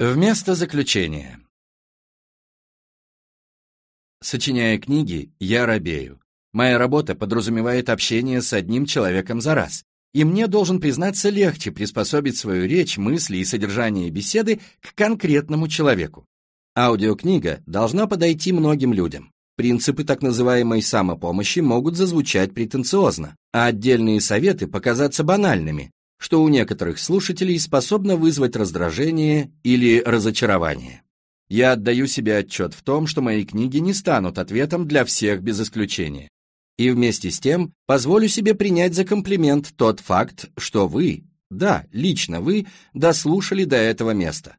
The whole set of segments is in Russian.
Вместо заключения. Сочиняя книги, я робею. Моя работа подразумевает общение с одним человеком за раз, и мне, должен признаться, легче приспособить свою речь, мысли и содержание беседы к конкретному человеку. Аудиокнига должна подойти многим людям. Принципы так называемой самопомощи могут зазвучать претенциозно, а отдельные советы показаться банальными, что у некоторых слушателей способно вызвать раздражение или разочарование. Я отдаю себе отчет в том, что мои книги не станут ответом для всех без исключения. И вместе с тем позволю себе принять за комплимент тот факт, что вы, да, лично вы, дослушали до этого места.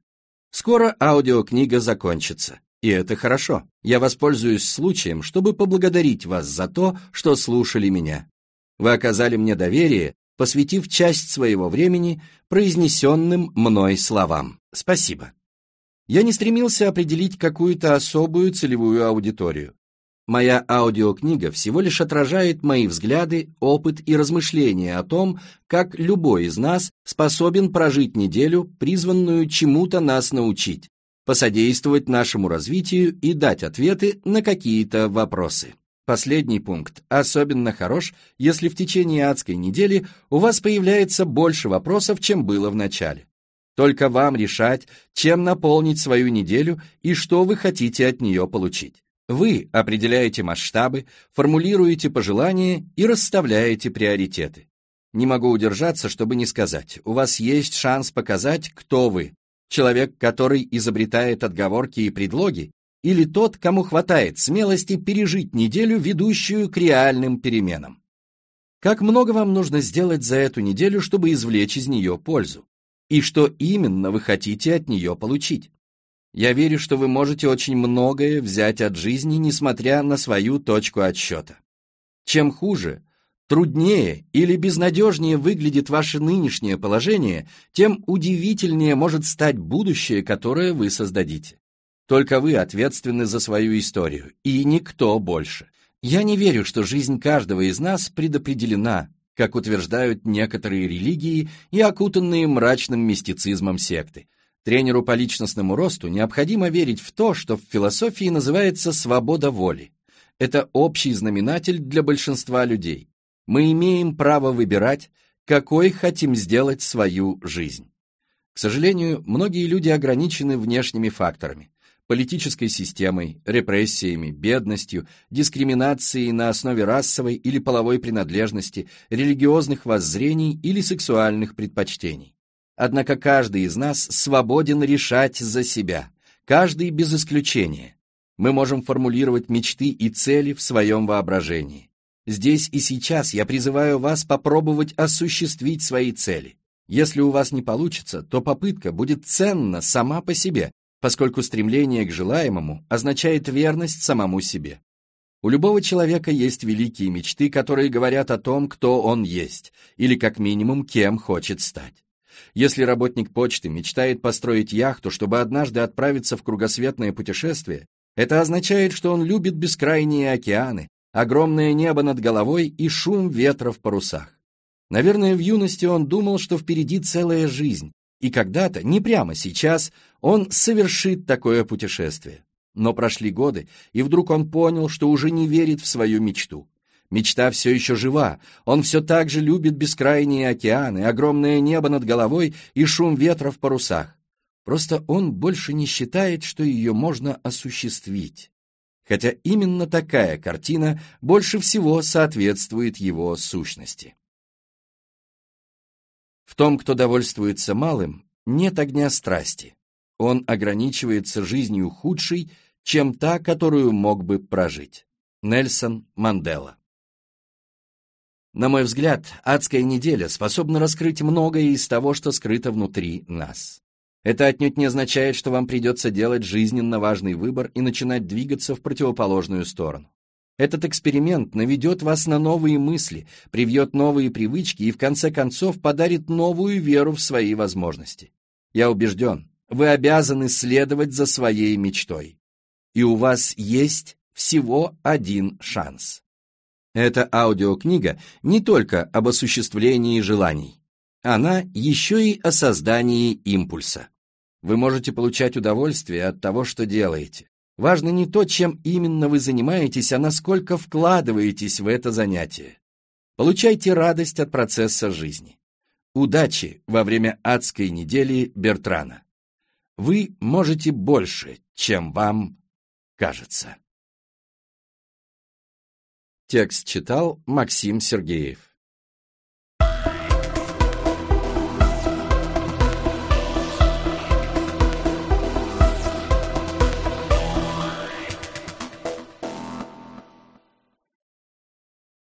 Скоро аудиокнига закончится, и это хорошо. Я воспользуюсь случаем, чтобы поблагодарить вас за то, что слушали меня. Вы оказали мне доверие посвятив часть своего времени произнесенным мной словам. Спасибо. Я не стремился определить какую-то особую целевую аудиторию. Моя аудиокнига всего лишь отражает мои взгляды, опыт и размышления о том, как любой из нас способен прожить неделю, призванную чему-то нас научить, посодействовать нашему развитию и дать ответы на какие-то вопросы. Последний пункт особенно хорош, если в течение адской недели у вас появляется больше вопросов, чем было в начале. Только вам решать, чем наполнить свою неделю и что вы хотите от нее получить. Вы определяете масштабы, формулируете пожелания и расставляете приоритеты. Не могу удержаться, чтобы не сказать, у вас есть шанс показать, кто вы. Человек, который изобретает отговорки и предлоги, или тот, кому хватает смелости пережить неделю, ведущую к реальным переменам. Как много вам нужно сделать за эту неделю, чтобы извлечь из нее пользу? И что именно вы хотите от нее получить? Я верю, что вы можете очень многое взять от жизни, несмотря на свою точку отсчета. Чем хуже, труднее или безнадежнее выглядит ваше нынешнее положение, тем удивительнее может стать будущее, которое вы создадите. Только вы ответственны за свою историю, и никто больше. Я не верю, что жизнь каждого из нас предопределена, как утверждают некоторые религии и окутанные мрачным мистицизмом секты. Тренеру по личностному росту необходимо верить в то, что в философии называется свобода воли. Это общий знаменатель для большинства людей. Мы имеем право выбирать, какой хотим сделать свою жизнь. К сожалению, многие люди ограничены внешними факторами политической системой, репрессиями, бедностью, дискриминацией на основе расовой или половой принадлежности, религиозных воззрений или сексуальных предпочтений. Однако каждый из нас свободен решать за себя, каждый без исключения. Мы можем формулировать мечты и цели в своем воображении. Здесь и сейчас я призываю вас попробовать осуществить свои цели. Если у вас не получится, то попытка будет ценна сама по себе, поскольку стремление к желаемому означает верность самому себе. У любого человека есть великие мечты, которые говорят о том, кто он есть, или как минимум, кем хочет стать. Если работник почты мечтает построить яхту, чтобы однажды отправиться в кругосветное путешествие, это означает, что он любит бескрайние океаны, огромное небо над головой и шум ветра в парусах. Наверное, в юности он думал, что впереди целая жизнь, и когда-то, не прямо сейчас, он совершит такое путешествие. Но прошли годы, и вдруг он понял, что уже не верит в свою мечту. Мечта все еще жива, он все так же любит бескрайние океаны, огромное небо над головой и шум ветра в парусах. Просто он больше не считает, что ее можно осуществить. Хотя именно такая картина больше всего соответствует его сущности. В том, кто довольствуется малым, нет огня страсти. Он ограничивается жизнью худшей, чем та, которую мог бы прожить. Нельсон Мандела На мой взгляд, адская неделя способна раскрыть многое из того, что скрыто внутри нас. Это отнюдь не означает, что вам придется делать жизненно важный выбор и начинать двигаться в противоположную сторону. Этот эксперимент наведет вас на новые мысли, привьет новые привычки и в конце концов подарит новую веру в свои возможности. Я убежден, вы обязаны следовать за своей мечтой. И у вас есть всего один шанс. Эта аудиокнига не только об осуществлении желаний. Она еще и о создании импульса. Вы можете получать удовольствие от того, что делаете. Важно не то, чем именно вы занимаетесь, а насколько вкладываетесь в это занятие. Получайте радость от процесса жизни. Удачи во время адской недели Бертрана. Вы можете больше, чем вам кажется. Текст читал Максим Сергеев.